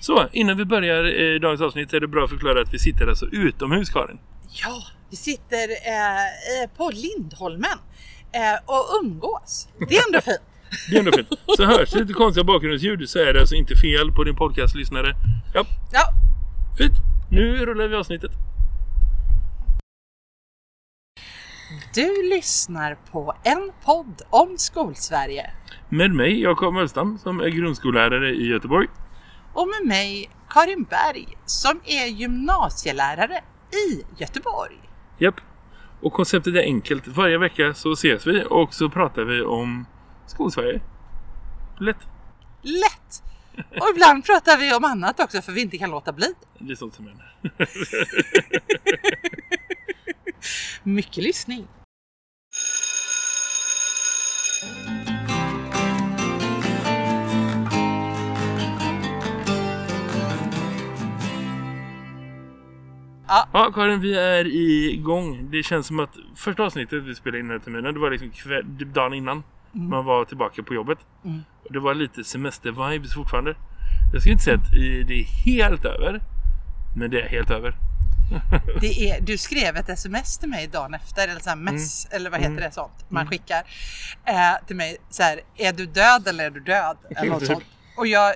Så, innan vi börjar eh, dagens avsnitt är det bra att förklara att vi sitter alltså utomhus Karin. Ja, vi sitter eh, eh, på Lindholmen eh, och umgås. Det är ändå fint. Det är ändå fint. Så hörs det lite konstiga bakgrundsljud så är det alltså inte fel på din podcastlyssnare. Ja, Ja, fint. Nu rullar vi avsnittet. du lyssnar på en podd om Skolsverige Med mig, Jakob Möllstam, som är grundskollärare i Göteborg. Och med mig Karin Berg som är gymnasielärare i Göteborg. Japp. Och konceptet är enkelt. Varje vecka så ses vi och så pratar vi om Skolsverige. Lätt. Lätt! Och ibland pratar vi om annat också för vi inte kan låta bli. Det är sånt som händer. Mycket lyssning. Ja, Karin, vi är igång. Det känns som att första avsnittet vi spelade in den här terminen, det var liksom kväll, dagen innan man var tillbaka på jobbet. Mm. Det var lite semester-vibes fortfarande. Jag ska inte säga att det är helt över, men det är helt över. Det är, du skrev ett sms till mig dagen efter, eller så mess, eller vad heter Mm. det sånt man skickar eh, till mig. Så här, är du död eller är du död? Eller något Typ. sånt. Och jag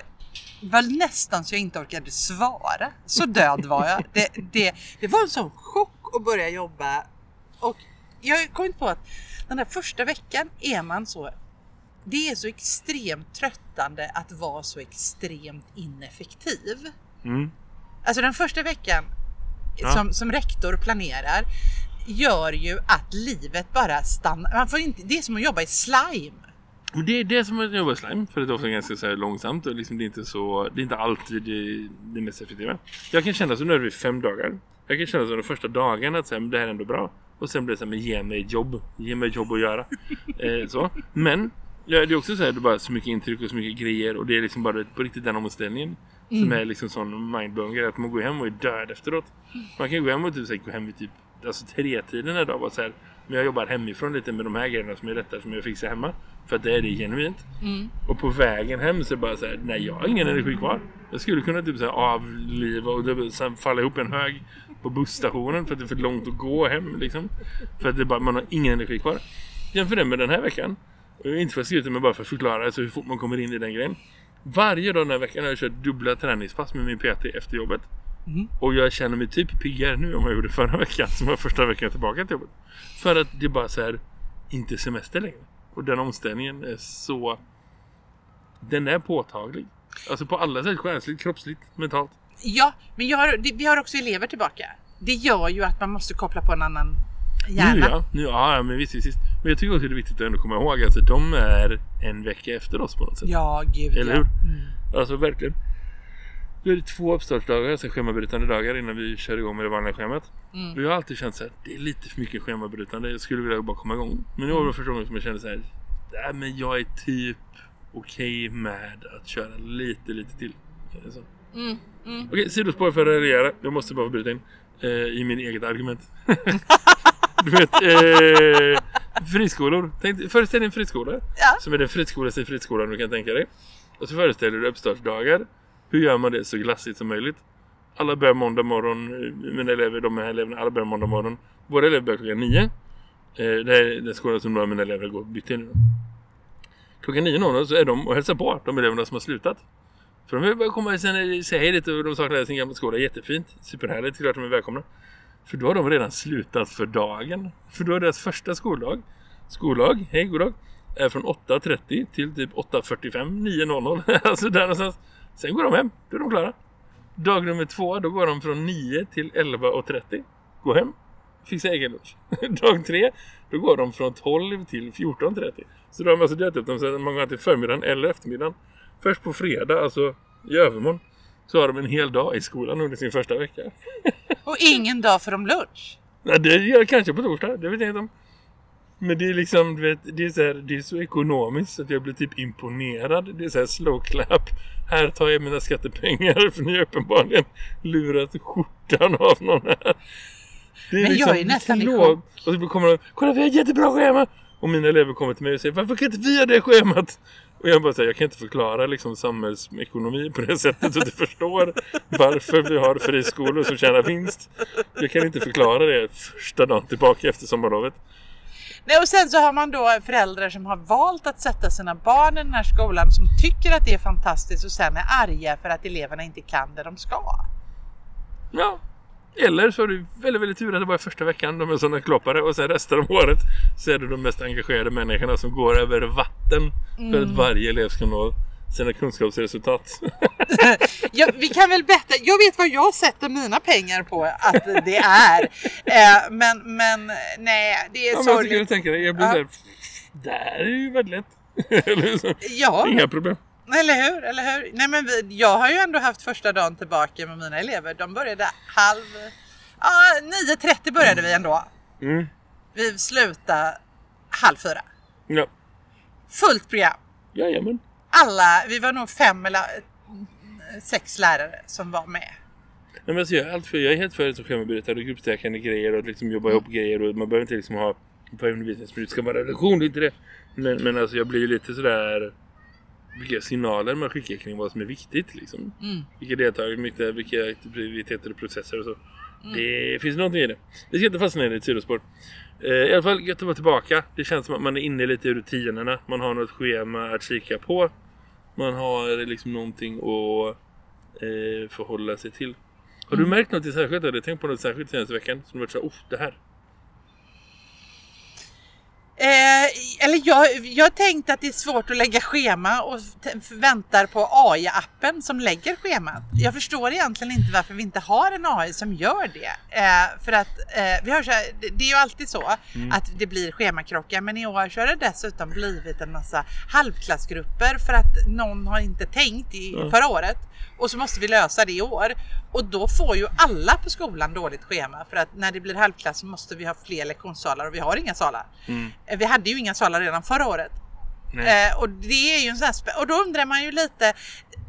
var nästan så jag inte orkade svara. Så död var jag. Det, det, det var en sån chock att börja jobba. Och jag kom inte på att den här första veckan är man så det är så extremt tröttande att vara så extremt ineffektiv. Mm. Alltså den första veckan Ja. som, som rektor planerar gör ju att livet bara stannar. Man får inte, det är som att jobba i slime. Och det är det som är i slime, för det är ofta ganska så långsamt och liksom det är inte så, det är inte alltid det, det mest effektiva. Jag kan känna så nu är vi fem dagar. Jag kan känna så de första dagarna att så här, men det här är ändå bra. Och sen blir det så här, men ge mig ett jobb. Ge mig ett jobb att göra. eh, så. Men ja, det är också så här, det är bara så mycket intryck och så mycket grejer och det är liksom bara på riktigt den omställningen. Som är liksom sån mindblowing att man går hem och är död efteråt. Man kan gå hem och typ, så här, gå hem vid typ alltså tre tiden en dag och så här, men jag jobbar hemifrån lite med de här grejerna som är rätta som jag fixar hemma. För att det är det genuint. Och på vägen hem så är det bara så här, nej jag har ingen energi kvar. Jag skulle kunna typ så här avliva och det- sen falla ihop en hög på busstationen för att det är för långt att gå hem liksom. För att det bara, man har ingen energi kvar. Jämför det med den här veckan. Inte för att skryta men bara för att förklara alltså hur fort man kommer in i den grejen. Varje dag den här veckan har jag kört dubbla träningspass med min PT efter jobbet. Och jag känner mig typ piggare nu än vad jag gjorde förra veckan som var första veckan tillbaka till jobbet. För att det bara så här inte semester längre. Och den omställningen är så... Den är påtaglig. Alltså på alla sätt själsligt, kroppsligt, mentalt. Ja, men har, det, vi har också elever tillbaka. Det gör ju att man måste koppla på en annan hjärna. Nu ja, nu, ja men visst, visst, visst. Men jag tycker också det är viktigt att ändå komma ihåg att alltså, de är en vecka efter oss på något sätt. Ja, gud Eller ja. hur? Mm. Alltså verkligen. Nu är det två uppstartsdagar, alltså schemabrytande dagar innan vi kör igång med det vanliga schemat. Mm. Och jag har alltid känt så här, det är lite för mycket schemabrytande. Jag skulle vilja bara komma igång. Men nu var det första gången som jag kände så här, nej men jag är typ okej med att köra lite, lite till. Så. Mm. Mm. Okej, sidospår för att reagera. Jag måste bara få bryta in eh, i min eget argument. du vet, eh, friskolor. Tänk, föreställ dig en friskola. Ja. Som är den friskolaste friskolan du kan tänka dig. Och så föreställer du uppstartsdagar. Hur gör man det så glassigt som möjligt? Alla börjar måndag morgon. Mina elever, de här eleverna, alla börjar måndag morgon. Våra elever börjar klockan nio. Eh, det är den skolan som några av mina elever går bytt till nu. Klockan 9.00 så är de och hälsar på de eleverna som har slutat. För de vill bara komma och säga hej lite och de saknar sin gamla skola. Jättefint. Superhärligt. Klart de är välkomna. För då har de redan slutat för dagen. För då är deras första skoldag. skoldag, hej goddag. Är från 8.30 till typ 8.45, 9.00. alltså där någonstans. Sen går de hem. Då är de klara. Dag nummer två, då går de från 9 till 11.30. Gå hem. Fixa egen lunch. Dag tre, då går de från 12 till 14.30. Så då har man alltså delat upp dem så att man går till förmiddagen eller eftermiddagen. Först på fredag, alltså i övermorgon, så har de en hel dag i skolan under sin första vecka. Och ingen dag för dem lunch. Nej, det gör kanske på torsdag, det vet jag inte om. Men det är liksom, du vet, det är så, här, det är så ekonomiskt att jag blir typ imponerad. Det är så här slow clap. Här tar jag mina skattepengar för ni har uppenbarligen lurat skjortan av någon här. Det Men jag är nästan i chock. Och så kommer de, kolla vi har jättebra schema! Och mina elever kommer till mig och säger, varför kan inte vi ha det schemat? Och jag bara säger, jag kan inte förklara liksom samhällsekonomi på det sättet så du förstår varför vi har friskolor som tjänar vinst. Jag kan inte förklara det första dagen tillbaka efter sommarlovet. Nej, och sen så har man då föräldrar som har valt att sätta sina barn i den här skolan som tycker att det är fantastiskt och sen är arga för att eleverna inte kan det de ska. Ja. Eller så är det väldigt, väldigt tur att det bara är första veckan de är sådana kloppare och sen resten av året så är det de mest engagerade människorna som går över vatten för att varje elev ska nå sina kunskapsresultat. Ja, vi kan väl betta, jag vet vad jag sätter mina pengar på att det är. Eh, men, men nej, det är Ja, sorgligt. tänka dig, jag blir Ja. det här är ju väldigt lätt. Ja, Inga problem. eller hur? Eller hur? Nej, men vi, jag har ju ändå haft första dagen tillbaka med mina elever. De började halv... Ja, 9.30 började vi ändå. Mm. Vi slutade halv fyra. Ja, Fullt program. jajamän. Alla, vi var nog fem eller eh, sex lärare som var med. Nej, men alltså, jag, är allt för, jag är helt för att schemaberättande och gruppstäckande grejer och att liksom jobba ihop grejer och man behöver inte liksom ha på undervisningsminut ska vara lektion, det är inte det. Men, men alltså jag blir ju lite sådär vilka signaler man skickar kring vad som är viktigt liksom. Mm. Vilka deltagare, vilka, vilka aktiviteter och processer och så. Det finns någonting i det. Vi ska inte fastna i det i ett sidospår. Eh, I alla fall gött att vara tillbaka. Det känns som att man är inne lite i rutinerna. Man har något schema att kika på. Man har liksom någonting att eh, förhålla sig till. Har du märkt något särskilt? Eller tänkt på något särskilt senaste veckan? Som varit så oh, det här. Eh, eller jag, jag tänkte att det är svårt att lägga schema och väntar på AI-appen som lägger schemat. Jag förstår egentligen inte varför vi inte har en AI som gör det. Eh, för att eh, vi har så här, det, det är ju alltid så att det blir schemakrockar men i år så har det dessutom blivit en massa halvklassgrupper för att någon har inte tänkt i Ja. förra året och så måste vi lösa det i år. Och då får ju alla på skolan dåligt schema för att när det blir halvklass så måste vi ha fler lektionssalar och vi har inga salar. Mm. Eh, Vi hade ju inga salar redan förra året. Eh, och det är ju en sån här och då undrar man ju lite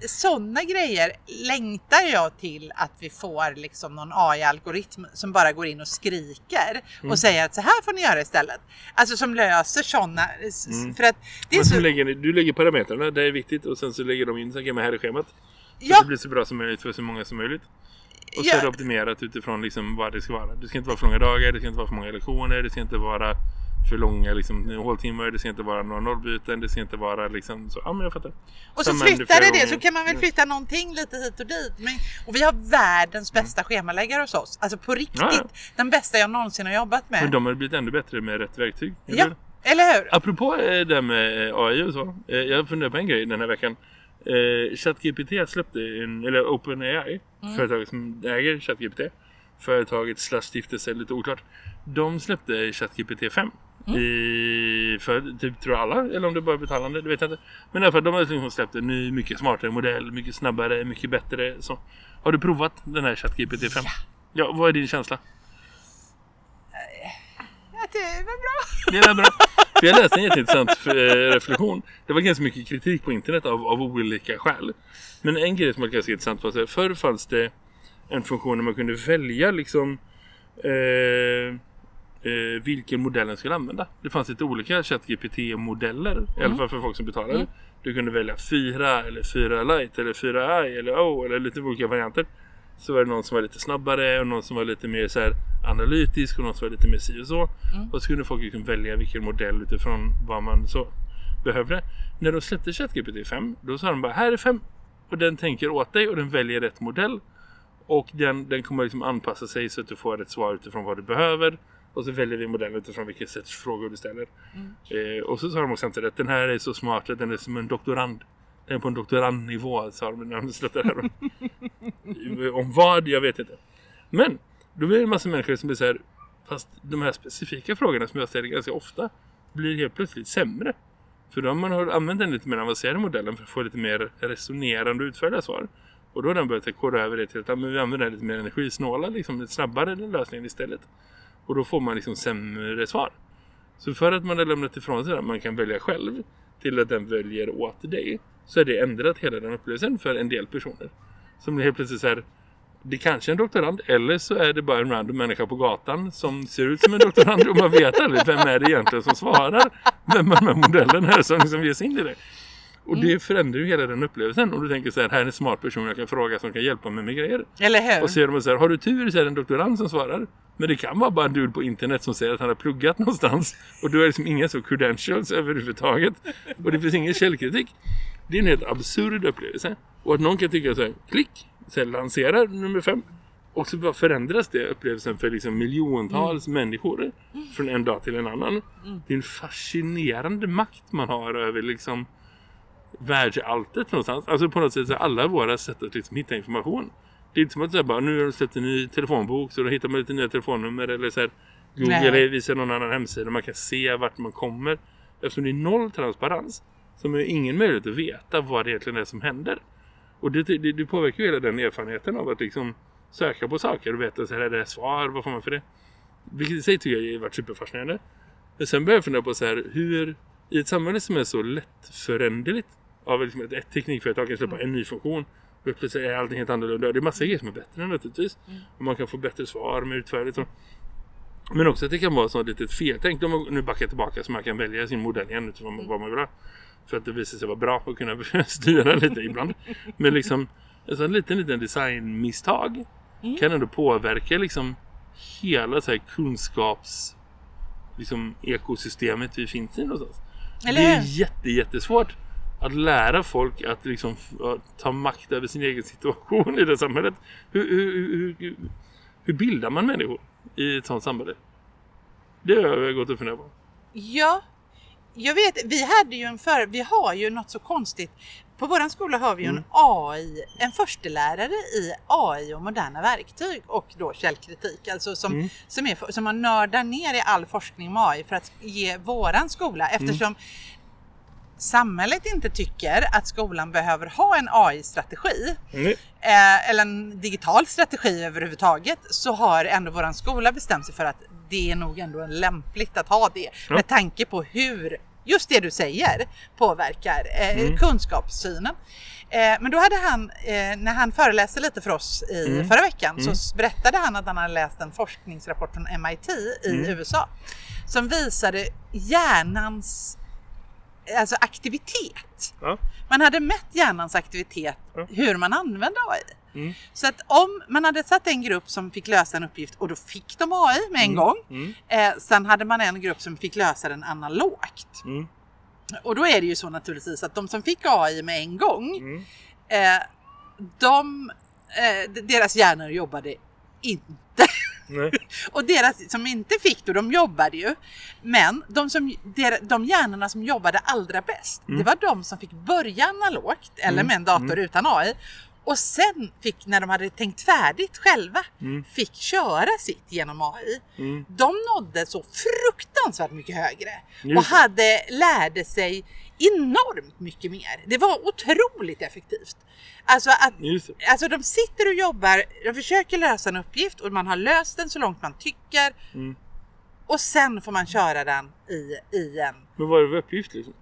sådana grejer längtar jag till att vi får liksom någon AI-algoritm som bara går in och skriker Mm. och säger att så här får ni göra istället. Alltså som löser sådana. För att det är så så, lägger, du lägger parametrarna, det är viktigt. Och sen så lägger de in så här här är schemat. Så Ja. det blir så bra som möjligt för så många som möjligt. Och så Ja. är det optimerat utifrån liksom vad det ska vara. Det ska inte vara för långa dagar, det ska inte vara för många lektioner, det ska inte vara för långa liksom, håltimmar, det ska inte vara några nollbyten, det ska inte vara liksom så. Ja men jag fattar. Och så Samma under flyttar det det så kan man väl flytta någonting lite hit och dit. Men, och vi har världens bästa schemaläggare hos oss. Alltså på riktigt. Ja, ja. Den bästa jag någonsin har jobbat med. Men de har blivit ännu bättre med rätt verktyg. eller Ja, eller hur? Apropå eh, det här med eh, AI och så. Eh, jag funderar på en grej den här veckan. ChatGPT släppte en, eller OpenAI, Mm. företaget som äger ChatGPT. Företaget slash stiftelse, lite oklart. De släppte ChatGPT 5. Mm. I, för typ tror jag alla, eller om det bara är betalande, det vet jag inte. Men i alla fall, de har liksom släppt en ny, mycket smartare modell, mycket snabbare, mycket bättre. Så. Har du provat den här ChatGPT 5? Ja, vad är din känsla? Att det var bra. Det är bra. För jag läste en jätteintressant eh, reflektion. Det var ganska mycket kritik på internet av, av olika skäl. Men en grej som var ganska intressant var att förr fanns det en funktion där man kunde välja liksom eh, eh, vilken modell den skulle använda. Det fanns lite olika ChatGPT-modeller, i alla fall för folk som betalade. Mm. Du kunde välja 4 eller 4 Lite eller 4 i eller O eller lite olika varianter. Så var det någon som var lite snabbare och någon som var lite mer så här analytisk och någon som var lite mer si och så. Mm. Och så kunde folk liksom välja vilken modell utifrån vad man så behövde. När de släppte ChatGPT 5 då sa de bara här är 5 och den tänker åt dig och den väljer rätt modell. Och den, den kommer liksom anpassa sig så att du får ett svar utifrån vad du behöver. Och så väljer vi modellen utifrån vilket sätt frågor du ställer. Eh, och så sa de också att den här är så smart att den är som en doktorand. Den är på en doktorandnivå sa de när de släppte det här. Om vad, jag vet inte. Men, då blir det en massa människor som blir så här, fast de här specifika frågorna som jag ställer ganska ofta blir helt plötsligt sämre. För då har man använt den lite mer avancerade modellen för att få lite mer resonerande och utförliga svar. Och då har den börjat koda över det till att men vi använder den lite mer energisnåla, liksom en snabbare lösning istället. Och då får man liksom sämre svar. Så för att man har lämnat ifrån sig det man kan välja själv till att den väljer åt dig så är det ändrat hela den upplevelsen för en del personer. Som blir helt plötsligt så här det kanske är en doktorand eller så är det bara en random människa på gatan som ser ut som en doktorand och man vet aldrig vem är det egentligen som svarar. Vem av de här modellerna är som liksom ger sig in i det. Och det förändrar ju hela den upplevelsen. Om du tänker så här, här är en smart person jag kan fråga som kan hjälpa mig med grejer. Eller hur? Och så är de så här, har du tur så är det en doktorand som svarar. Men det kan vara bara en dude på internet som säger att han har pluggat någonstans. Och då är det liksom inga så credentials överhuvudtaget. Och det finns ingen källkritik. Det är en helt absurd upplevelse. Och att någon kan tycka så här, klick, så här, lansera nummer fem. Och så bara förändras det upplevelsen för liksom miljontals människor. Från en dag till en annan. Det är en fascinerande makt man har över liksom världsalltet någonstans. Alltså på något sätt så alla våra sätt att liksom hitta information. Det är inte som att säga bara nu har du släppt en ny telefonbok så då hittar man lite nya telefonnummer eller så här Google Nej. visar någon annan hemsida man kan se vart man kommer. Eftersom det är noll transparens så har man ingen möjlighet att veta vad det egentligen är som händer. Och det, det, det påverkar ju hela den erfarenheten av att liksom söka på saker och veta så här är det svar, vad får man för det? Vilket i sig tycker jag har varit superfascinerande. Men sen börjar jag fundera på så här, hur i ett samhälle som är så lättföränderligt av liksom ett, ett teknikföretag kan släppa en ny funktion och plötsligt är allting helt annorlunda. Det är massa grejer som är bättre naturligtvis. Och man kan få bättre svar med utförligt. Och, men också att det kan vara så litet feltänk. Om man nu backar tillbaka så man kan välja sin modell igen utifrån vad man vill ha. För att det visar sig vara bra att kunna styra lite ibland. Men liksom en sån liten, liten designmisstag kan ändå påverka liksom hela så här kunskaps liksom ekosystemet vi finns i någonstans. Eller det är jätte, jättesvårt att lära folk att liksom att ta makt över sin egen situation i det samhället. Hur, hur, hur, hur, bildar man människor i ett sånt samhälle? Det har jag gått och funderat på. Ja, jag vet. Vi hade ju en för, vi har ju något så konstigt. På våran skola har vi ju en AI, en förstelärare i AI och moderna verktyg och då källkritik. Alltså som, som, är, som man nördar ner i all forskning med AI för att ge våran skola eftersom samhället inte tycker att skolan behöver ha en AI-strategi Nej. eh, eller en digital strategi överhuvudtaget så har ändå våran skola bestämt sig för att det är nog ändå lämpligt att ha det Ja. med tanke på hur just det du säger påverkar eh, kunskapssynen. Eh, men då hade han, eh, när han föreläste lite för oss i förra veckan så s- berättade han att han hade läst en forskningsrapport från MIT i USA som visade hjärnans alltså aktivitet. Ja. Man hade mätt hjärnans aktivitet, Ja. hur man använde AI. Mm. Så att om man hade satt en grupp som fick lösa en uppgift och då fick de AI med en gång. Mm. Eh, sen hade man en grupp som fick lösa den analogt. Mm. Och då är det ju så naturligtvis att de som fick AI med en gång, Mm. eh, de, eh, deras hjärnor jobbade inte. Och deras som inte fick det, de jobbade ju. Men de, som, der- de hjärnorna som jobbade allra bäst, det var de som fick börja analogt eller med en dator utan AI. Och sen fick, när de hade tänkt färdigt själva, fick köra sitt genom AI. Mm. De nådde så fruktansvärt mycket högre och hade, lärde sig enormt mycket mer. Det var otroligt effektivt. Alltså att. Alltså de sitter och jobbar, de försöker lösa en uppgift och man har löst den så långt man tycker. Mm. Och sen får man köra den i, i en... Men vad är det för uppgift liksom?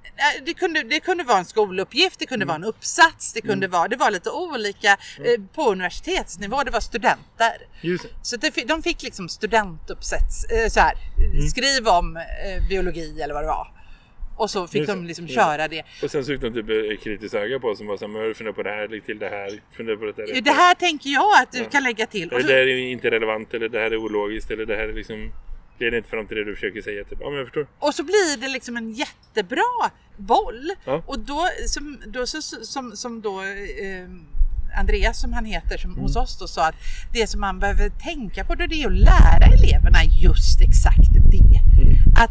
Det kunde, det kunde vara en skoluppgift, det kunde vara en uppsats, det kunde vara, det var lite olika. Eh, på universitetsnivå, det var studenter. Just. Så det, de fick liksom studentuppsats, eh, så här, skriv om eh, biologi eller vad det var. Och så fick Just de liksom just köra det. Och sen så fick de typ ett kritiskt öga på oss som var såhär, men har du funderat på det här, lägg till det här, fundera på det där. Det här tänker jag att du Ja. kan lägga till. Så- det här är inte relevant, eller det här är ologiskt, eller det här är liksom leder inte fram till det du försöker säga. Typ. Ja, men jag förstår. Och så blir det liksom en jättebra boll. Ja. Och då som, då, så, som, som då eh, Andreas som han heter som, hos oss då sa att det som man behöver tänka på då det är att lära eleverna just exakt det. Att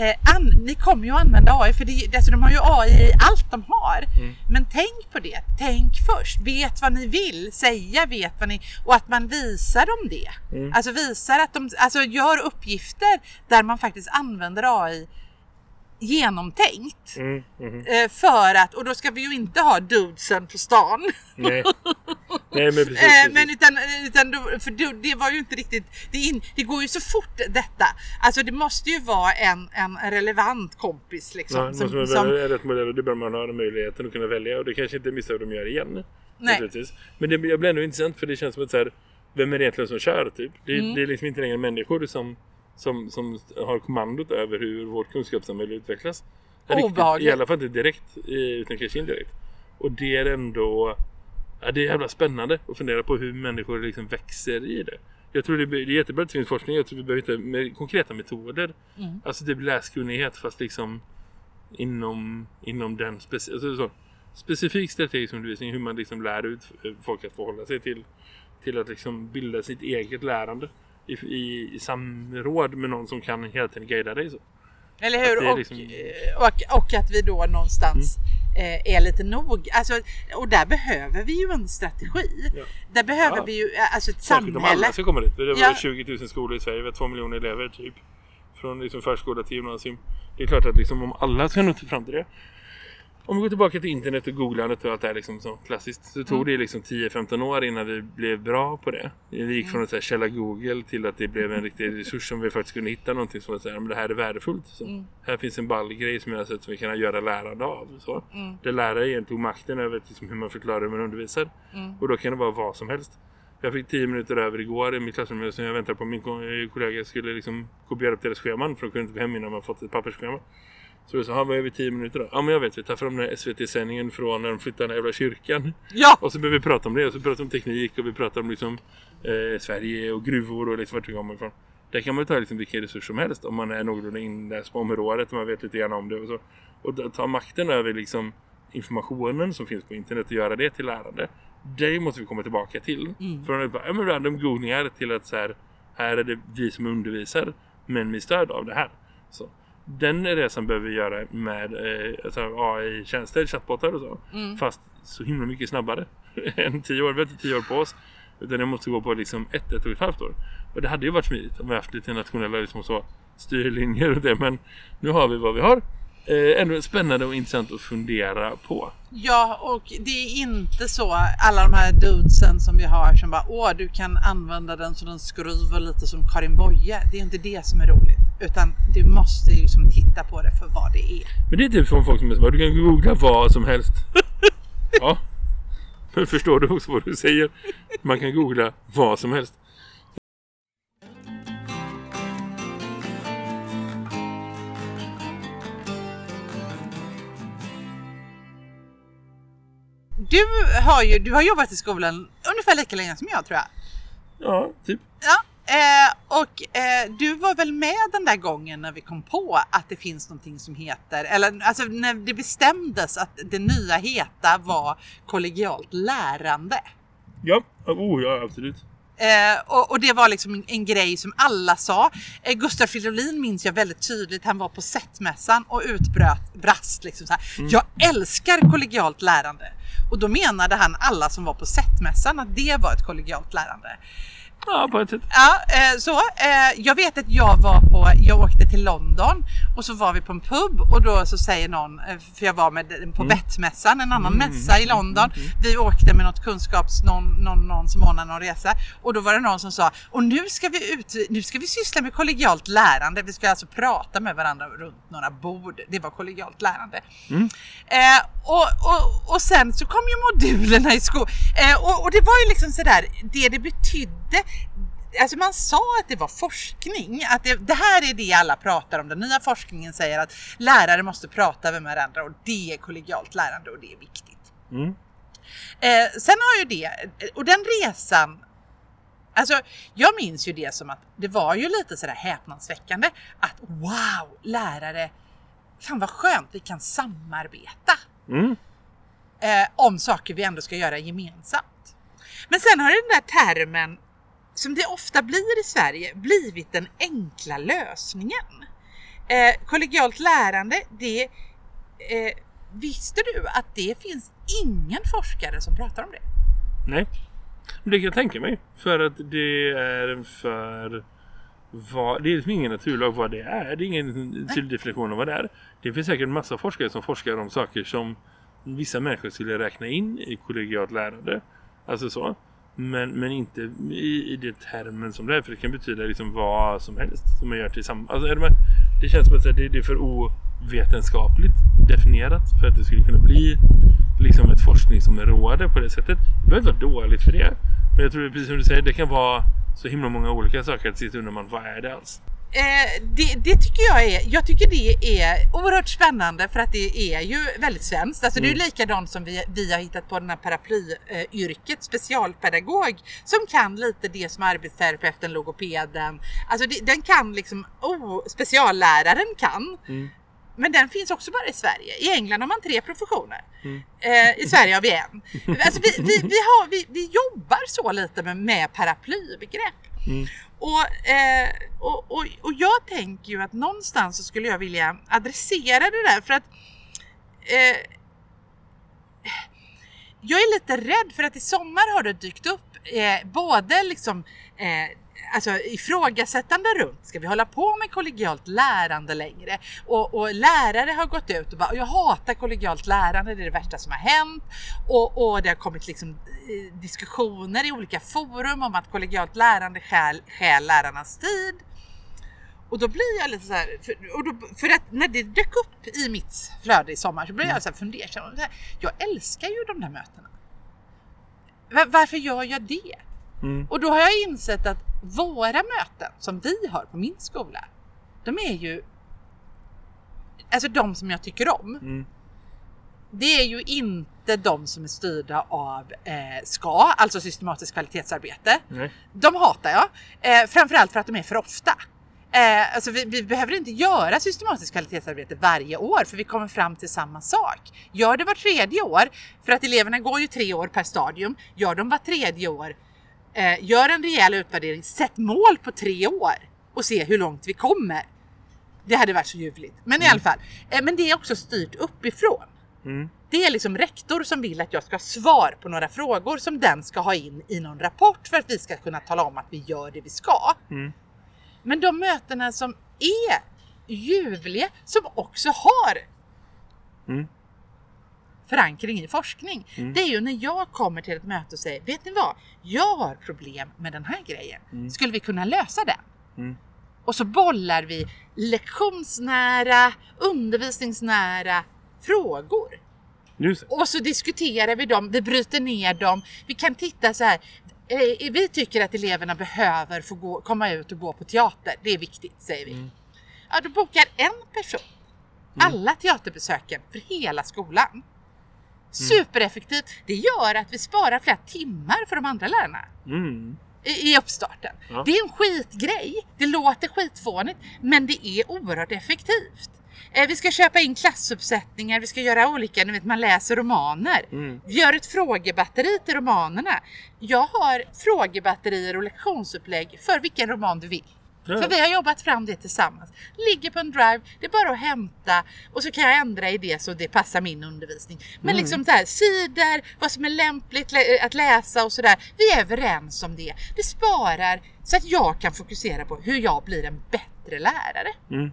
eh, an, ni kommer ju att använda AI för det, alltså de har ju AI i allt de har. Men tänk på det. Tänk först. Vet vad ni vill säga, vet vad ni och att man visar dem det. Alltså visar att de alltså gör uppgifter där man faktiskt använder AI genomtänkt. Mm, mhm. Eh, För att, och då ska vi ju inte ha dudesen på stan. Nej. Nej men precis. Eh, precis. Men utan, utan då, för det var ju inte riktigt, det, in, det går ju så fort detta. Alltså det måste ju vara en, en relevant kompis liksom. Ja, som, som, välja rätt modell och det bör man ha den möjligheten att kunna välja och det kanske inte är misstag de gör igen. Nej. Men det blir ändå intressant för det känns som att så här, vem är det egentligen som kör typ? Det, Mm. det är liksom inte längre människor som, som, som har kommandot över hur vårt kunskapssamhälle utvecklas. Obehagligt. I alla fall inte direkt, utan kanske indirekt. Och det är ändå... Ja, det är jävla spännande att fundera på hur människor liksom växer i det. Jag tror det, det är jättebra att det finns forskning. Jag tror vi behöver hitta med konkreta metoder. Mm. Alltså typ läskunnighet fast liksom inom, inom den speci- alltså så, specifik strategisk undervisning. Hur man liksom lär ut eh, folk att förhålla sig till, till att liksom bilda sitt eget lärande. I, i, i samråd med någon som kan hela tiden guida dig. Så. Eller hur? Och, liksom- och, och att vi då någonstans eh, är lite nog. Alltså, och där behöver vi ju en strategi. Ja. Där behöver Ja. vi ju eh, alltså ett Särskilt om samhälle. alla ska komma dit. Det var Ja. 20 000 skolor i Sverige. Vi har 2 miljoner elever typ. Från liksom förskola till gymnasium. Det är klart att liksom om alla ska nå fram till det. Om vi går tillbaka till internet och googlandet och allt det här liksom så klassiskt. Så tog det liksom 10-15 år innan vi blev bra på det. Vi gick från att säga källa Google till att det blev en riktig resurs som vi faktiskt kunde hitta någonting som var säga, men det här är värdefullt. Så. Här finns en ball grej som jag har sett som vi kan göra lärande av. Så. Där lärare igen tog makten över liksom, hur man förklarar hur man undervisar. Och då kan det vara vad som helst. Jag fick 10 minuter över igår i mitt klassrum som jag väntade på min ko- kollega skulle liksom kopiera upp deras scheman för de kunde inte gå hem innan man fått ett pappersschema. Så jag sa, "Ja, vad är vi 10 minuter då? Ja men jag vet, vi tar fram den här SVT-sändningen från när de flyttade den här jävla kyrkan. Ja! Och så började vi prata om det. Och så pratade vi om teknik och vi pratade om liksom, eh, Sverige och gruvor och liksom vart vi kommer ifrån. Där kan man ju ta liksom vilken resurs som helst om man är någorlunda inläst på området och man vet lite grann om det och så. Och ta makten över liksom informationen som finns på internet och göra det till lärande. Det måste vi komma tillbaka till. Från att bara, ja, men random googlingar till att så här, här är det vi som undervisar men med stöd av det här. Så. Den resan behöver vi göra med eh, alltså AI-tjänster, chattbottar och så. Fast så himla mycket snabbare än tio år. Vi har inte tio år på oss. Utan det måste gå på liksom ett, ett och ett halvt år. Och det hade ju varit smidigt om vi haft lite nationella liksom så, styrlinjer och det. Men nu har vi vad vi har. Eh, ändå spännande och intressant att fundera på. Ja, och det är inte så alla de här dudesen som vi har som bara åh, du kan använda den så den skruvar lite som Karin Boye. Det är inte det som är roligt, utan du måste ju liksom titta på det för vad det är. Men det är typ från folk som bara, du kan googla vad som helst. ja. Men förstår du också vad du säger? Man kan googla vad som helst. Du har ju du har jobbat i skolan ungefär lika länge som jag tror jag. Ja, typ. Ja, eh, och eh, du var väl med den där gången när vi kom på att det finns någonting som heter, eller alltså när det bestämdes att det nya heta var kollegialt lärande. Ja, oh, ja absolut. Eh, och, och det var liksom en, en grej som alla sa. Eh, Gustav Fridolin minns jag väldigt tydligt. Han var på sättmässan och utbröt, brast liksom så här. Jag älskar kollegialt lärande. Och då menade han alla som var på sättmässan att det var ett kollegialt lärande. Ja, på ett sätt. Ja, eh, så eh, jag vet att jag var på, jag åkte till London och så var vi på en pub och då så säger någon, eh, för jag var med på Bettmässan, en annan mässa i London. Vi åkte med något kunskaps, någon, någon, någon som ordnade någon resa och då var det någon som sa, och nu ska vi ut, nu ska vi syssla med kollegialt lärande. Vi ska alltså prata med varandra runt några bord. Det var kollegialt lärande. Eh, och, och, och sen så kom ju modulerna i skolan. Och, och det var ju liksom sådär, det det betydde Alltså man sa att det var forskning, att det, det här är det alla pratar om. Den nya forskningen säger att lärare måste prata med varandra och det är kollegialt lärande och det är viktigt. Mm. Eh, sen har ju det, och den resan Alltså, jag minns ju det som att det var ju lite sådär häpnadsväckande att wow, lärare, fan vad skönt, vi kan samarbeta Mm. eh, om saker vi ändå ska göra gemensamt. Men sen har den där termen, som det ofta blir i Sverige, blivit den enkla lösningen. Eh, kollegialt lärande, det eh, visste du att det finns ingen forskare som pratar om det? Nej. Men det kan jag tänka mig. För att det är för... Vad, det är liksom ingen naturlag vad det är. Det är ingen tydlig definition av vad det är. Det finns säkert en massa forskare som forskar om saker som vissa människor skulle räkna in i kollegialt lärande. Alltså så. Men, men inte i, i det termen som det är. För det kan betyda liksom vad som helst som man gör tillsammans. Alltså, är det, med, det känns som att det, det är för ovetenskapligt definierat för att det skulle kunna bli liksom ett forskningsområde på det sättet. Det behöver inte vara dåligt för det. Men jag tror precis som du säger, det kan vara så himla många olika saker att sitta undrar man vad är det alls? Eh, det, det tycker jag är, jag tycker det är oerhört spännande för att det är ju väldigt svenskt. Alltså det är ju likadant som vi, vi har hittat på den här paraplyyrket, specialpedagog, som kan lite det som arbetsterapeuten, logopeden, alltså det, den kan liksom, oh, specialläraren kan. Men den finns också bara i Sverige. I England har man tre professioner. Eh, I Sverige har vi en. Alltså vi, vi, vi, har, vi, vi jobbar så lite med, med paraplybegrepp. Mm. Och, eh, och, och, och jag tänker ju att någonstans så skulle jag vilja adressera det där för att eh, jag är lite rädd för att i sommar har det dykt upp eh, både liksom eh, alltså ifrågasättande runt, ska vi hålla på med kollegialt lärande längre? Och, och lärare har gått ut och bara, jag hatar kollegialt lärande, det är det värsta som har hänt. Och, och det har kommit liksom eh, diskussioner i olika forum om att kollegialt lärande stjäl, stjäl lärarnas tid. Och då blir jag lite så här, för, och då, för att när det dök upp i mitt flöde i sommar så blev jag så här fundersam. Jag älskar ju de där mötena. Va- Varför gör jag det? Mm. Och då har jag insett att våra möten som vi har på min skola, de är ju Alltså de som jag tycker om. Mm. Det är ju inte de som är styrda av eh, SKA, alltså systematiskt kvalitetsarbete. Nej. De hatar jag. Eh, framförallt för att de är för ofta. Eh, alltså vi, vi behöver inte göra systematiskt kvalitetsarbete varje år för vi kommer fram till samma sak. Gör det var tredje år, för att eleverna går ju tre år per stadium. Gör de var tredje år, eh, gör en rejäl utvärdering, sätt mål på tre år och se hur långt vi kommer. Det hade varit så ljuvligt. Men i alla fall, eh, men det är också styrt uppifrån. Mm. Det är liksom rektor som vill att jag ska ha svar på några frågor som den ska ha in i någon rapport för att vi ska kunna tala om att vi gör det vi ska. Mm. Men de mötena som är ljuvliga, som också har Mm. Förankring i forskning. Det är ju när jag kommer till ett möte och säger, vet ni vad? Jag har problem med den här grejen. Skulle vi kunna lösa den? Mm. Och så bollar vi lektionsnära, undervisningsnära frågor. Och så diskuterar vi dem, vi bryter ner dem. Vi kan titta så här. eh, Vi tycker att eleverna behöver få gå, komma ut och gå på teater. Det är viktigt, säger vi. Ja, då bokar en person alla teaterbesöken för hela skolan. Supereffektivt. Det gör att vi sparar flera timmar för de andra lärarna Mm. i, i uppstarten. Ja. Det är en skitgrej. Det låter skitfånigt, men det är oerhört effektivt. Eh, Vi ska köpa in klassuppsättningar, vi ska göra olika, ni vet man läser romaner. Mm. Vi gör ett frågebatteri till romanerna. Jag har frågebatterier och lektionsupplägg för vilken roman du vill. För vi har jobbat fram det tillsammans. Ligger på en drive, det är bara att hämta och så kan jag ändra i det så det passar min undervisning. Men Mm. liksom så här, sidor, vad som är lämpligt lä- att läsa och sådär. Vi är överens om det. Det sparar så att jag kan fokusera på hur jag blir en bättre lärare. Mm.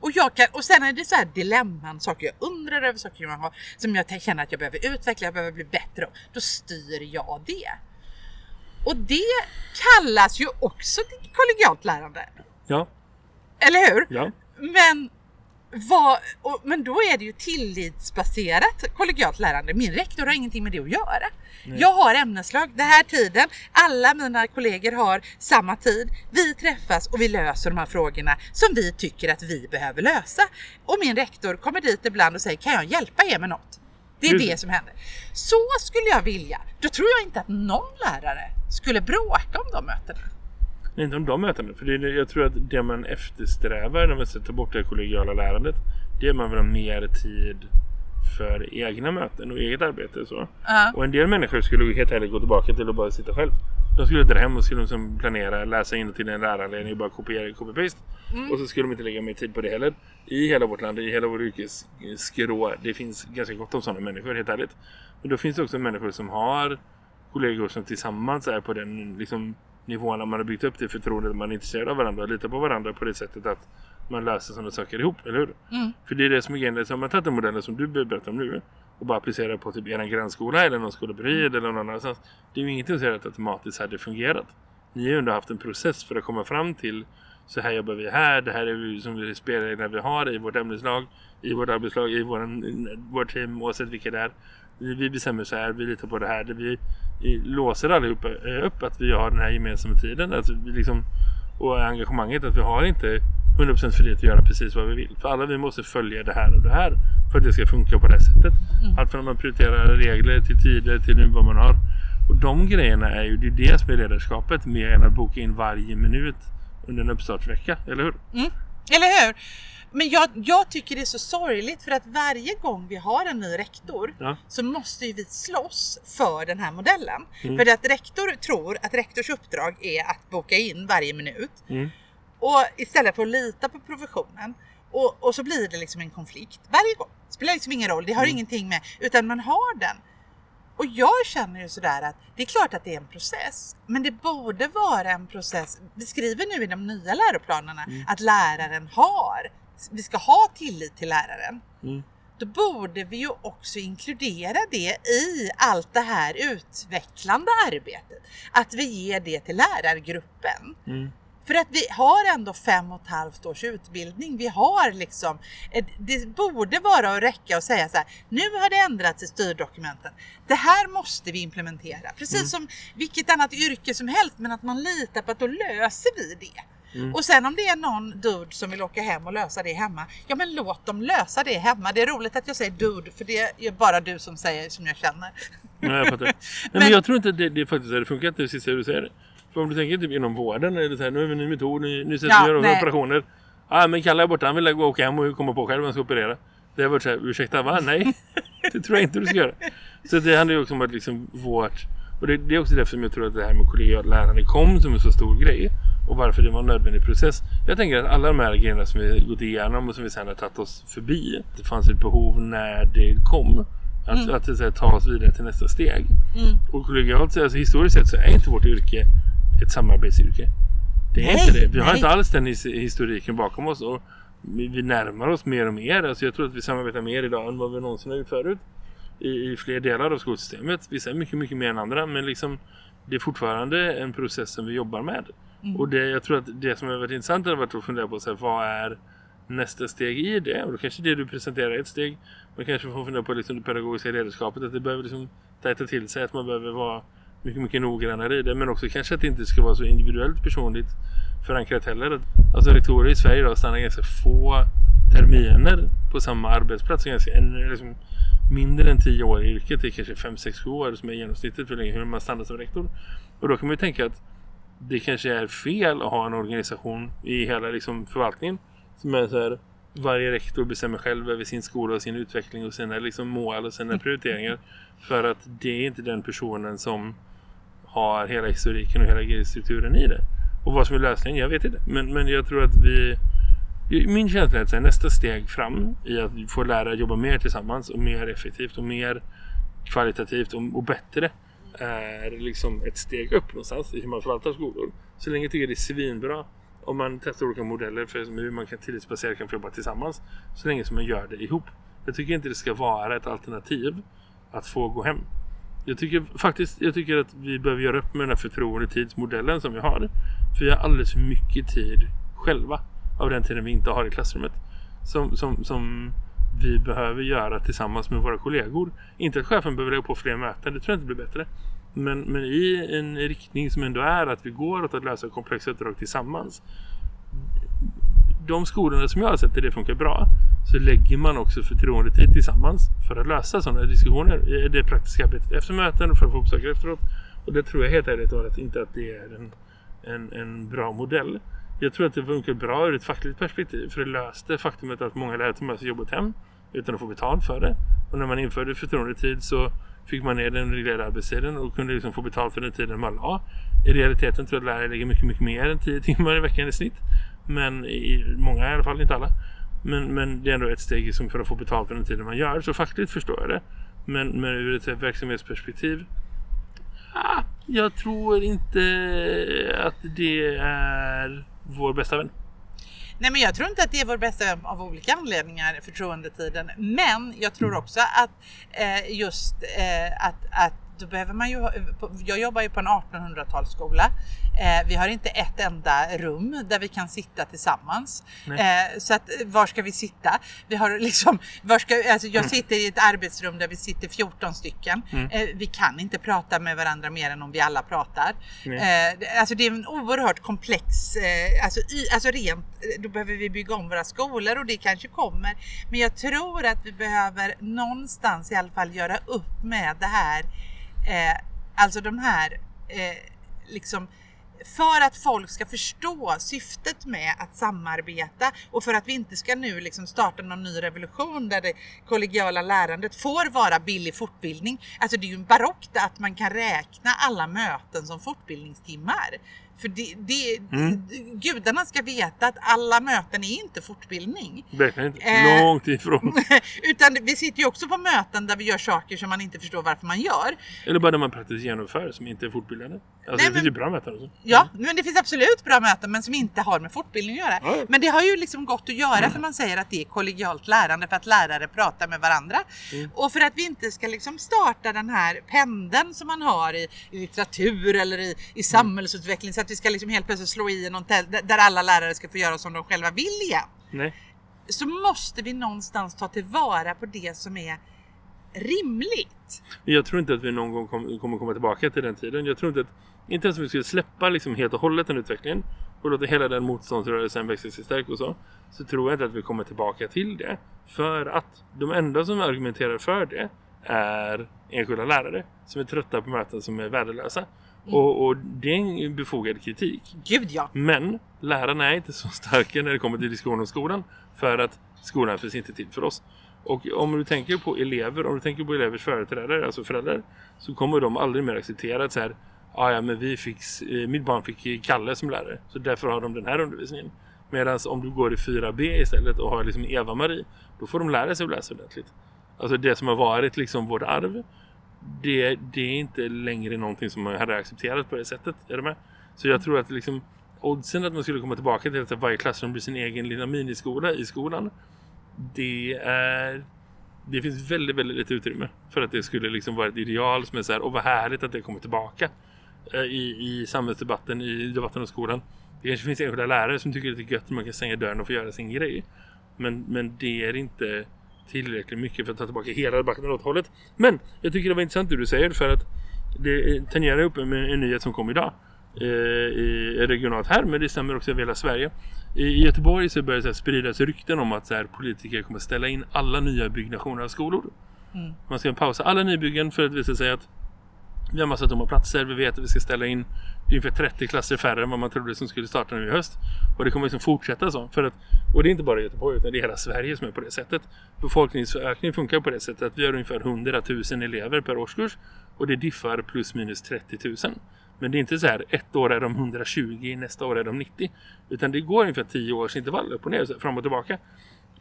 Och, jag kan, och sen är det så här dilemman, saker jag undrar över, saker jag har, som jag känner att jag behöver utveckla, jag behöver bli bättre. Då styr jag det. Och det kallas ju också kollegialt lärande. Ja. Eller hur? Ja. Men, vad, och, men då är det ju tillitsbaserat kollegialt lärande. Min rektor har ingenting med det att göra. Jag har ämneslag den här tiden. Alla mina kollegor har samma tid. Vi träffas och vi löser de här frågorna som vi tycker att vi behöver lösa. Och min rektor kommer dit ibland och säger kan jag hjälpa er med något? Det är Just det som händer. Så skulle jag vilja. Då tror jag inte att någon lärare skulle bråka om de mötena. Nej, inte om de mötena. För det, jag tror att det man eftersträvar när man sätter bort det kollegiala lärandet. Det är man vill ha mer tid för egna möten och eget arbete. Så. Ja. Och en del människor skulle helt ärligt gå tillbaka till att bara sitta själv. De skulle dra hem och skulle liksom planera, läsa in till en lärarledning och bara kopiera, copy-paste. Och så skulle de inte lägga mer tid på det heller. I hela vårt land, i hela vår yrkesskrå. Det finns ganska gott om sådana människor, helt ärligt. Men då finns det också människor som har kollegor som tillsammans är på den liksom, nivån när man har byggt upp det förtroendet man är intresserad av varandra och litar på varandra på det sättet att man löser sådana saker ihop, eller hur? Mm. För det är det som är grejen, som om man tagit den modellen som du berättar om nu och bara applicerar på typ er grannskola eller någon skola bredvid eller någon annanstans. Det är ju ingenting som säger att det automatiskt hade fungerat. Ni har ju ändå haft en process för att komma fram till så här jobbar vi här, det här är vi som vi spelregler vi har i vårt ämneslag, i vårt arbetslag, i våran, vårt team oavsett vilket det är. Vi, bestämmer så här, vi litar på det här. Det vi, låser allihopa upp att vi har den här gemensamma tiden. Alltså vi liksom, och engagemanget att vi har inte 100% frihet att göra precis vad vi vill. För alla vi måste följa det här och det här för att det ska funka på det här sättet. Mm. Allt från att man prioriterar regler till tider till vad man har. Och de grejerna är ju det, är det som är ledarskapet mer än att boka in varje minut under en uppstartsvecka, eller hur? Mm. Eller hur? Men jag, jag tycker det är så sorgligt för att varje gång vi har en ny rektor Ja. så måste ju vi slåss för den här modellen. Mm. För att rektor tror att rektors uppdrag är att boka in varje minut Mm. Och istället för att lita på professionen. Och, och så blir det liksom en konflikt varje gång. Det spelar liksom ingen roll, det har Mm. ingenting med, utan man har den. Och jag känner ju sådär att det är klart att det är en process, men det borde vara en process. Vi skriver nu i de nya läroplanerna Mm. att läraren har, vi ska ha tillit till läraren. Mm. Då borde vi ju också inkludera det i allt det här utvecklande arbetet. Att vi ger det till lärargruppen. Mm. För att vi har ändå fem och ett halvt års utbildning. Vi har liksom, det borde vara att räcka och säga så här, nu har det ändrats i styrdokumenten. Det här måste vi implementera. Precis som vilket annat yrke som helst, men att man litar på att då löser vi det. Och sen om det är någon dude som vill åka hem och lösa det hemma, ja men låt dem lösa det hemma. Det är roligt att jag säger dude, för det är bara du som säger som jag känner. Ja, jag fattar. Nej, men, Men- jag tror inte det, det faktiskt hade funkat det sista du säger. Om du tänker typ inom vården, är det så här, nu har vi en ny metod, nu, nu sätter Ja, vi göra operationer. Ja, men Kalle är borta, han vill gå och åka hem och komma på själv vem han ska operera. Det har varit så här, ursäkta va? Nej, det tror jag inte du ska göra. Så det handlar ju också om att liksom vårt... Och det, det är också därför som jag tror att det här med kollegialt lärande kom som en så stor grej. Och varför det var en nödvändig process. Jag tänker att alla de här grejerna som vi gått igenom och som vi sedan har tagit oss förbi. Det fanns ett behov när det kom. Att, att det, så här, ta oss vidare till nästa steg. Mm. Och kollegialt, alltså historiskt sett så är inte vårt yrke ett samarbetsyrke. Det är Nej, inte det. Vi har nej. inte alls den his- historiken bakom oss. Och vi, närmar oss mer och mer. Alltså jag tror att vi samarbetar mer idag än vad vi någonsin har gjort förut. I, i fler delar av skolsystemet. Vissa är mycket, mycket mer än andra. Men liksom, det är fortfarande en process som vi jobbar med. Mm. Och det, jag tror att det som har varit intressant har varit att fundera på så här, vad är nästa steg i det? Och då kanske det du presenterar är ett steg. Man kanske får fundera på liksom det pedagogiska ledarskapet. Att det behöver liksom tajta till sig. Att man behöver vara mycket, mycket noggrannare i det. Men också kanske att det inte ska vara så individuellt personligt förankrat heller. Alltså rektorer i Sverige idag stannar ganska få terminer på samma arbetsplats. Ganska, en, liksom, mindre än 10 år i yrket. Det är kanske 5, 6, år som är genomsnittet för länge hur man stannar som rektor. Och då kan man ju tänka att det kanske är fel att ha en organisation i hela liksom, förvaltningen som är så här varje rektor bestämmer själv över sin skola och sin utveckling och sina liksom, mål och sina prioriteringar. För att det är inte den personen som har hela historiken och hela strukturen i det. Och vad som är lösningen, jag vet inte. Men, men jag tror att vi... Min känsla är att här, nästa steg fram i att få lära jobba mer tillsammans och mer effektivt och mer kvalitativt och, och bättre är liksom ett steg upp någonstans i hur man förvaltar skolor. Så länge jag tycker det är svinbra om man testar olika modeller för hur man kan tillitsbaserat kan få jobba tillsammans. Så länge som man gör det ihop. Jag tycker inte det ska vara ett alternativ att få gå hem. Jag tycker faktiskt jag tycker att vi behöver göra upp med den här förtroendetidsmodellen som vi har. För vi har alldeles för mycket tid själva av den tiden vi inte har i klassrummet. Som, som, som vi behöver göra tillsammans med våra kollegor. Inte att chefen behöver lägga på fler möten, det tror jag inte blir bättre. Men, men i en riktning som ändå är att vi går åt att lösa komplexa uppdrag tillsammans. De skolorna som jag har sett där det funkar bra så lägger man också förtroendetid tillsammans för att lösa sådana diskussioner i det praktiska arbetet efter möten och för att få uppsökare efteråt. Och det tror jag helt ärligt talat inte att det är en, en, en bra modell. Jag tror att det funkar bra ur ett fackligt perspektiv för det löste faktumet att många lärare tog med sig jobbet hem utan att få betalt för det. Och när man införde förtroendetid så fick man ner den reglerade arbetstiden och kunde liksom få betalt för den tiden man la. I realiteten tror jag att lärare lägger mycket, mycket mer än 10 timmar i veckan i snitt. Men i många i alla fall, inte alla. Men, men det är ändå ett steg som för att få betalt för den tiden man gör. Så fackligt förstår jag det. Men, men ur ett verksamhetsperspektiv. Ah, jag tror inte att det är vår bästa vän. Nej men jag tror inte att det är vår bästa vän av olika anledningar, förtroendetiden. Men jag tror också att eh, just eh, att, att då behöver man ju, jag jobbar ju på en 1800-talsskola. Eh, vi har inte ett enda rum där vi kan sitta tillsammans. Eh, så att var ska vi sitta? Vi har liksom, var ska, alltså jag Mm. sitter i ett arbetsrum där vi sitter 14 stycken. Eh, vi kan inte prata med varandra mer än om vi alla pratar. Nej. Eh, alltså det är en oerhört komplex, eh, alltså, y, alltså rent, eh, då behöver vi bygga om våra skolor och det kanske kommer. Men jag tror att vi behöver någonstans i alla fall göra upp med det här, eh, alltså de här, eh, liksom för att folk ska förstå syftet med att samarbeta och för att vi inte ska nu liksom starta någon ny revolution där det kollegiala lärandet får vara billig fortbildning. Alltså det är ju barockt att man kan räkna alla möten som fortbildningstimmar. För det, det, gudarna ska veta att alla möten är inte fortbildning. Verkligen inte. Eh. Långt ifrån. Utan vi sitter ju också på möten där vi gör saker som man inte förstår varför man gör. Eller bara det man praktiskt genomför som inte är fortbildande. Alltså det men- finns ju bra möten också. Ja, men det finns absolut bra möten men som inte har med fortbildning att göra. Ja. Men det har ju liksom gått att göra för man säger att det är kollegialt lärande för att lärare pratar med varandra. Och för att vi inte ska liksom starta den här pendeln som man har i, i litteratur eller i, i samhällsutveckling så att vi ska liksom helt plötsligt slå i någon tä- där alla lärare ska få göra som de själva vill igen. Nej. Så måste vi någonstans ta tillvara på det som är rimligt. Jag tror inte att vi någon gång kom, kommer komma tillbaka till den tiden. Jag tror inte att, inte ens om vi skulle släppa liksom helt och hållet den utvecklingen och låta hela den motståndsrörelsen växa sig stark och så. Så tror jag inte att vi kommer tillbaka till det. För att de enda som argumenterar för det är enskilda lärare som är trötta på möten som är värdelösa. Och, och det är en befogad kritik. Gud ja! Men lärarna är inte så starka när det kommer till diskussion om skolan. För att skolan finns inte till för oss. Och om du tänker på elever, om du tänker på elevers företrädare, alltså föräldrar. Så kommer de aldrig mer acceptera att så här, "Ah, ja men vi fick, eh, mitt barn fick Kalle som lärare. Så därför har de den här undervisningen. Medan om du går i 4B istället och har liksom Eva-Marie. Då får de lära sig att läsa ordentligt. Alltså det som har varit liksom vårt arv. Det, det är inte längre någonting som man hade accepterat på det sättet. Är du med? Så jag tror att liksom oddsen att man skulle komma tillbaka till att varje klassrum blir sin egen lilla miniskola i skolan. Det är... Det finns väldigt, väldigt lite utrymme för att det skulle liksom vara ett ideal som är så här, och vad härligt att det kommer tillbaka eh, i, i samhällsdebatten, i debatten om skolan. Det kanske finns enskilda lärare som tycker det är gött att man kan stänga dörren och få göra sin grej. Men, men det är inte tillräckligt mycket för att ta tillbaka hela debatten åt hållet. Men jag tycker det var intressant det du säger för att det tangerar upp med en nyhet som kom idag. Eh, i, regionalt här men det stämmer också över hela Sverige. I, Göteborg så börjar det spridas rykten om att så här, politiker kommer ställa in alla nya byggnationer av skolor. Man ska pausa alla nybyggen för att visa sig att vi har massa tomma platser. Vi vet att vi ska ställa in ungefär 30 klasser färre än vad man trodde som skulle starta nu i höst. Och det kommer liksom fortsätta så. För att, och det är inte bara Göteborg utan det är hela Sverige som är på det sättet. Befolkningsökning funkar på det sättet att vi har ungefär 100 000 elever per årskurs. Och det diffar plus minus 30 000. Men det är inte så här ett år är de 120, nästa år är de 90. Utan det går ungefär 10 års intervall upp och ner, så här, fram och tillbaka.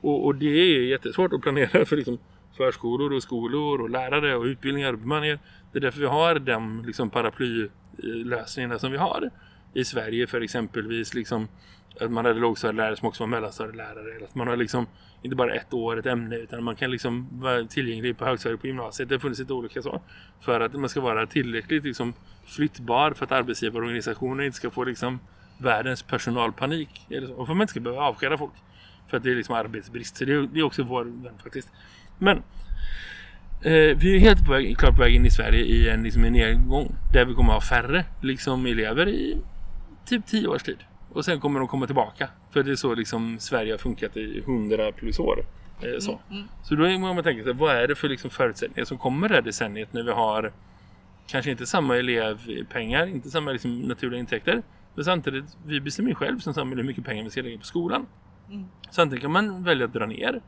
Och, och det är jättesvårt att planera för liksom förskolor och skolor och lärare och utbildningar och bemanningar. Det är därför vi har de liksom paraplylösningarna som vi har i Sverige för exempelvis liksom att man hade lågstadielärare som också var mellanstadielärare. Eller att man har liksom inte bara ett år, ett ämne utan man kan liksom vara tillgänglig på högstadiet på gymnasiet. Det har funnits lite olika så. För att man ska vara tillräckligt liksom flyttbar för att arbetsgivarorganisationer inte ska få liksom världens personalpanik. Eller så. Och för att man inte ska behöva avskeda folk. För att det är liksom arbetsbrist. Så det är, det är också vår vän faktiskt. Men eh, vi är helt på väg, klart på väg in i Sverige i en, liksom, en nedgång. Där vi kommer ha färre liksom, elever i typ 10 års tid. Och sen kommer de komma tillbaka. För det är så liksom Sverige har funkat i 100 plus år. Eh, så. så då är man tänker sig, vad är det för liksom förutsättningar som kommer det här decenniet när vi har kanske inte samma elevpengar, inte samma liksom naturliga intäkter. Men samtidigt, vi bestämmer ju själv som samhälle hur mycket pengar vi ska lägga på skolan. Samtidigt kan man välja att dra ner.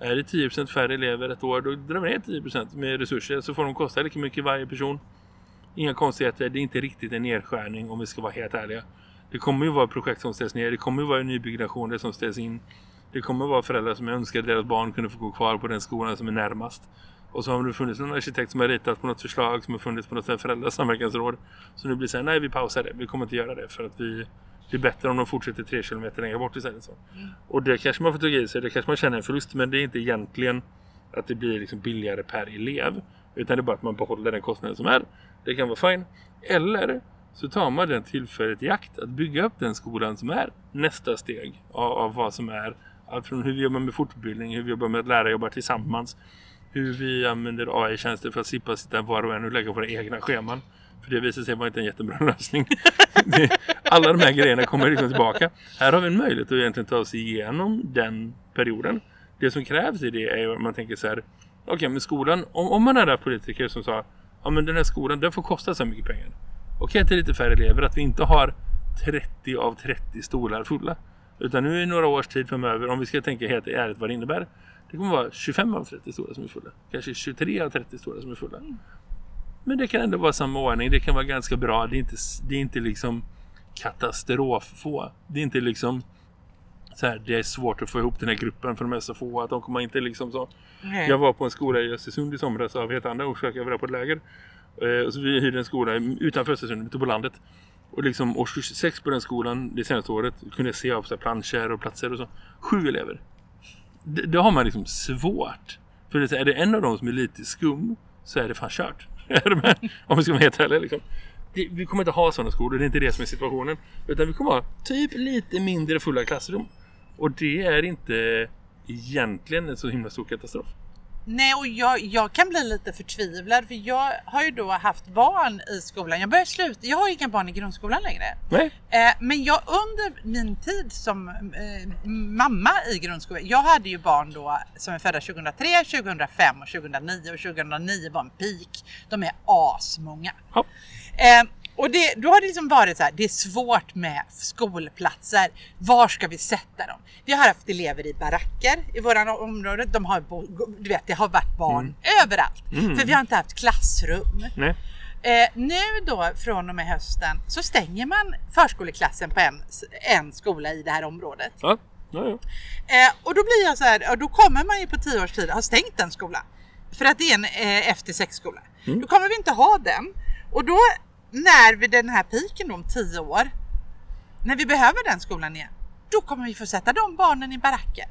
Är det 10% färre elever ett år, då drar vi ner 10% med resurser. Så får de kosta lika mycket varje person. Inga konstigheter, det är inte riktigt en nedskärning om vi ska vara helt ärliga. Det kommer ju vara projekt som ställs ner, det kommer ju vara nybyggnationer som ställs in. Det kommer vara föräldrar som önskar att deras barn kunde få gå kvar på den skolan som är närmast. Och så har det funnits någon arkitekt som har ritat på något förslag som har funnits på något föräldrasamverkansråd. Så nu blir det så här, nej vi pausar det, vi kommer inte göra det för att vi det är bättre om de fortsätter tre kilometer längre bort istället. Så. Och det kanske man får ta i sig, det kanske man känner en förlust men det är inte egentligen att det blir liksom billigare per elev. Utan det är bara att man behåller den kostnaden som är. Det kan vara fine. Eller så tar man den tillfället i akt att bygga upp den skolan som är nästa steg av, av vad som är allt från hur vi jobbar med fortbildning, hur vi jobbar med att lära jobbar tillsammans, hur vi använder AI-tjänster för att slippa sitta var och en och lägga våra egna scheman. För det visade sig vara inte en jättebra lösning. Alla de här grejerna kommer liksom tillbaka. Här har vi en möjlighet att egentligen ta oss igenom den perioden. Det som krävs i det är att man tänker så här. Okej, okay, men skolan, om, om man hade haft politiker som sa ja men den här skolan den får kosta så mycket pengar. Okej okay, att det är lite färre elever, att vi inte har 30 av 30 stolar fulla. Utan nu i några års tid framöver, om vi ska tänka helt ärligt vad det innebär. Det kommer vara 25 av 30 stolar som är fulla. Kanske 23 av 30 stolar som är fulla. Men det kan ändå vara samma ordning. Det kan vara ganska bra. Det är inte, det är inte liksom katastrof få. Det är inte liksom så här, det är svårt att få ihop den här gruppen för de är så få att de kommer inte liksom så. Nej. Jag var på en skola i Östersund i somras av helt andra orsaker. Jag var där på ett läger. Eh, och så vi hyrde en skola utanför Östersund, ute på landet. Och liksom årskurs 6 på den skolan det senaste året kunde jag se av så planscher och platser och så. Sju elever. Det, det har man liksom svårt. För det, är det en av dem som är lite skum så är det fan kört. Är du med? Om vi ska vara helt ärliga liksom. Vi kommer inte ha sådana skolor, det är inte det som är situationen. Utan vi kommer ha typ lite mindre fulla klassrum. Och det är inte egentligen en så himla stor katastrof. Nej, och jag, jag kan bli lite förtvivlad för jag har ju då haft barn i skolan. Jag börjar sluta, jag har inga barn i grundskolan längre. Nej. Eh, men jag under min tid som eh, mamma i grundskolan, jag hade ju barn då som är födda 2003, 2005 och 2009 och 2009 var en peak. De är asmånga. Ja. Eh, och det, då har det liksom varit så här, det är svårt med skolplatser. Var ska vi sätta dem? Vi har haft elever i baracker i våra område. De har, du vet, det har varit barn mm. överallt. Mm. För vi har inte haft klassrum. Eh, nu då från och med hösten så stänger man förskoleklassen på en, en skola i det här området. Ja. Ja, ja. Eh, och då blir jag så här, och då kommer man ju på tio års tid ha stängt den skolan. För att det är en eh, efter sex skola. Mm. Då kommer vi inte ha den. Och då när vi den här piken om tio år, när vi behöver den skolan igen, då kommer vi få sätta de barnen i baracker.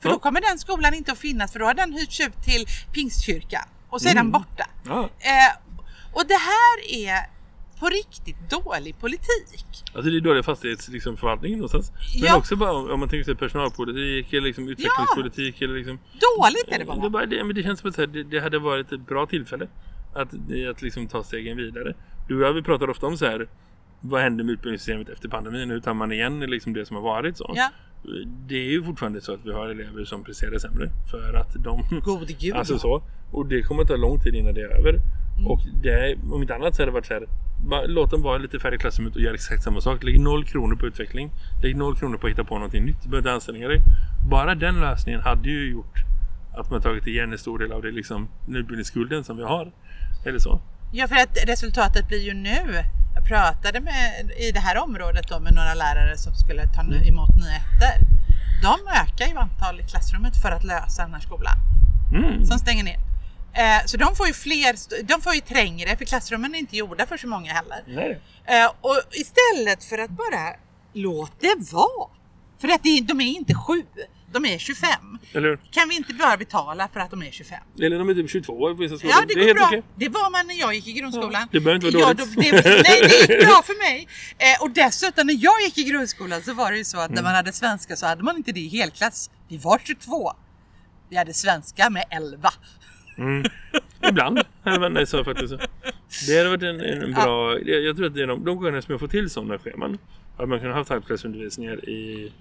För ja. då kommer den skolan inte att finnas för då har den hyrts ut till Pingstkyrkan och så är mm. den borta. Ja. Eh, och det här är på riktigt dålig politik. Alltså det är dålig fastighetsförvaltning liksom, någonstans. Men ja. också bara om man tänker sig personalpolitik eller liksom utvecklingspolitik. Ja. Eller liksom, Dåligt är det bara. Det, bara, det, men det känns som att det, det hade varit ett bra tillfälle att, att liksom ta stegen vidare. Du och jag vi pratar ofta om så här vad händer med utbildningssystemet efter pandemin? Hur tar man igen liksom det som har varit så? Ja. Det är ju fortfarande så att vi har elever som presterar sämre för att de... God gud! Alltså så. Och det kommer att ta lång tid innan det är över. Mm. Och det, om inte annat så har det varit så här låt dem vara lite färre i klassrummet och göra exakt samma sak. Lägg noll kronor på utveckling. Lägg noll kronor på att hitta på någonting nytt. Du behöver inte anstränga dig. Bara den lösningen hade ju gjort att man tagit igen en stor del av det liksom utbildningsskulden som vi har. Eller så. Ja, för att resultatet blir ju nu. Jag pratade med, i det här området då, med några lärare som skulle ta emot nyheter. De ökar ju antal i klassrummet för att lösa den här skolan. Mm. Som stänger ner. Eh, så de får ju fler, de får ju trängre för klassrummen är inte gjorda för så många heller. Nej. Eh, och istället för att bara låt det vara. För att det, de är inte sju. De är 25. Eller Kan vi inte bara betala för att de är 25? Eller de är typ 22 vissa skolor. Ja, det, det går bra. Okay. Det var man när jag gick i grundskolan. Ja, det behöver inte vara dåligt. Ja, det, nej, det gick bra för mig. Eh, och dessutom när jag gick i grundskolan så var det ju så att mm. när man hade svenska så hade man inte det i helklass. Vi var 22. Vi hade svenska med 11. Mm. Ibland det så faktiskt. Det hade varit en, en bra... Ja. Jag, jag, tror att det är de, de gångerna som jag får till sådana scheman. Att man kan ha haft halvklassundervisningar i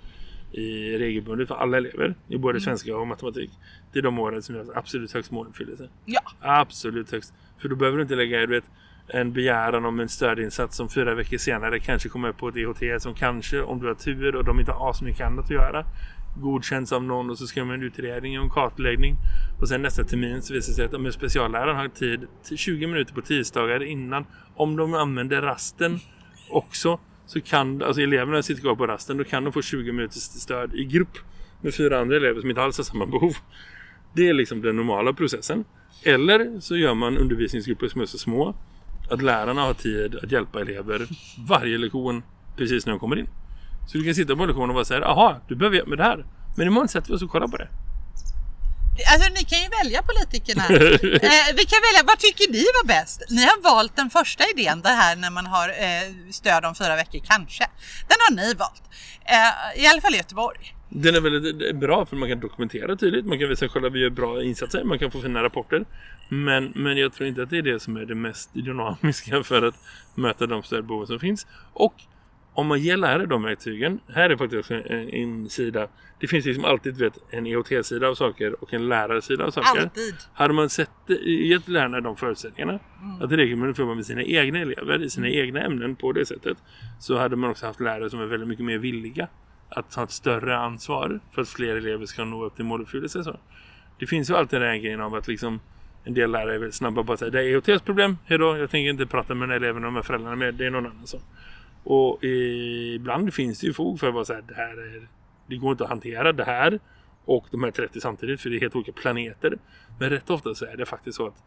i regelbundet för alla elever i både mm. svenska och matematik. Det är de åren som jag absolut högst måluppfyllelse. Ja. Absolut högst. För då behöver du inte lägga du vet, en begäran om en stödinsats som fyra veckor senare kanske kommer upp på ett EHT som kanske, om du har tur och de inte har så mycket annat att göra, godkänns av någon och så ska man en utredning och en kartläggning. Och sen nästa termin så visar det sig att om specialläraren har tid till 20 minuter på tisdagar innan, om de använder rasten också så kan alltså eleverna sitter kvar på rasten då kan de få 20 minuters stöd i grupp med fyra andra elever som inte alls har samma behov. Det är liksom den normala processen. Eller så gör man undervisningsgrupper som är så små att lärarna har tid att hjälpa elever varje lektion precis när de kommer in. Så du kan sitta på lektionen och bara säga, aha, du behöver hjälp med det här. Men imorgon sätter vi oss och kollar på det. Alltså ni kan ju välja politikerna. eh, vi kan välja, vad tycker ni var bäst? Ni har valt den första idén, det här när man har eh, stöd om fyra veckor, kanske. Den har ni valt. Eh, I alla fall i Göteborg. Den är väldigt bra för man kan dokumentera tydligt. Man kan visa att vi gör bra insatser. Man kan få fina rapporter. Men, men jag tror inte att det är det som är det mest dynamiska för att möta de stödbehov som finns. Och om man ger lärare de verktygen. Här är faktiskt en, en sida. Det finns liksom alltid vet, en EOT-sida av saker och en lärarsida av saker. Alltid. Hade man sett, gett lärarna de förutsättningarna mm. att regelbundet jobba med sina egna elever i sina mm. egna ämnen på det sättet så hade man också haft lärare som är väldigt mycket mer villiga att ta ett större ansvar för att fler elever ska nå upp till måluppfyllelse. Så. Det finns ju alltid den här grejen av att liksom en del lärare är väldigt snabba på att säga det är EOTs problem, hejdå, jag tänker inte prata med den eleverna och med föräldrarna mer, det är någon annan så. Och ibland finns det ju fog för att vara så här, det här är, det går inte att hantera det här och de här 30 samtidigt för det är helt olika planeter. Men rätt ofta så är det faktiskt så att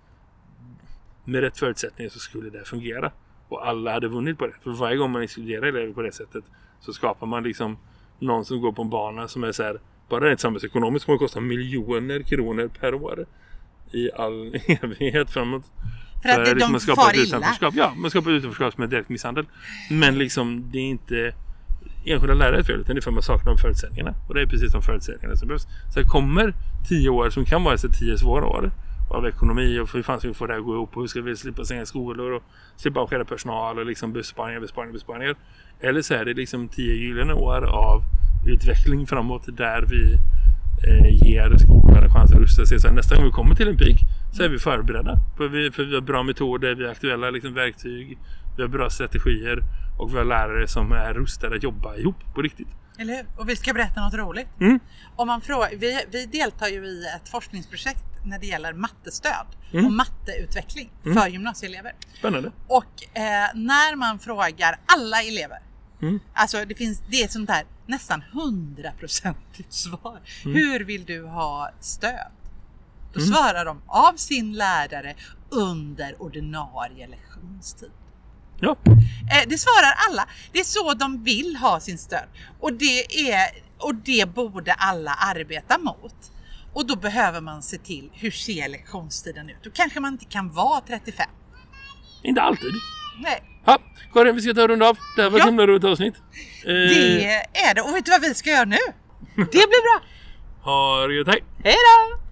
med rätt förutsättningar så skulle det fungera. Och alla hade vunnit på det. För varje gång man inkluderar elever på det sättet så skapar man liksom någon som går på en bana som är så här bara rent samhällsekonomiskt kommer att kosta miljoner kronor per år i all evighet framåt. För att för, liksom, de far illa? Utanförskap. Ja, man skapar utanförskap som är direkt misshandel. Men liksom det är inte enskilda lärare fel utan det är för att man saknar de förutsättningarna. Och det är precis de förutsättningarna som behövs. Så det kommer tio år som kan vara så tio svåra år av ekonomi och hur fan ska vi få det här att gå ihop och hur ska vi slippa stänga skolor och slippa avskeda personal och liksom besparingar, besparingar, besparingar. Eller så är det liksom tio gyllene år av utveckling framåt där vi eh, ger skolan en chans att rusta sig. Så nästa gång vi kommer till en peak så är vi förberedda. För vi, för vi har bra metoder, vi har aktuella liksom, verktyg, vi har bra strategier och vi har lärare som är rustade att jobba ihop på riktigt. Eller hur? Och vi ska berätta något roligt. Mm. Om man frågar, vi, vi deltar ju i ett forskningsprojekt när det gäller mattestöd mm. och matteutveckling mm. för gymnasieelever. Spännande. Och eh, när man frågar alla elever, mm. alltså det finns, det är ett sånt där nästan hundraprocentigt svar. Mm. Hur vill du ha stöd? Då mm. svarar de av sin lärare under ordinarie lektionstid. Ja. Eh, det svarar alla. Det är så de vill ha sin stöd. Och det, är, och det borde alla arbeta mot. Och då behöver man se till hur ser lektionstiden ut. Då kanske man inte kan vara 35. Inte alltid. Nej. Ja, Karin, vi ska ta och runda av. Det här var ett ja. himla roligt avsnitt. Eh... Det är det. Och vet du vad vi ska göra nu? Det blir bra. Ha det gött, hej! Hej då!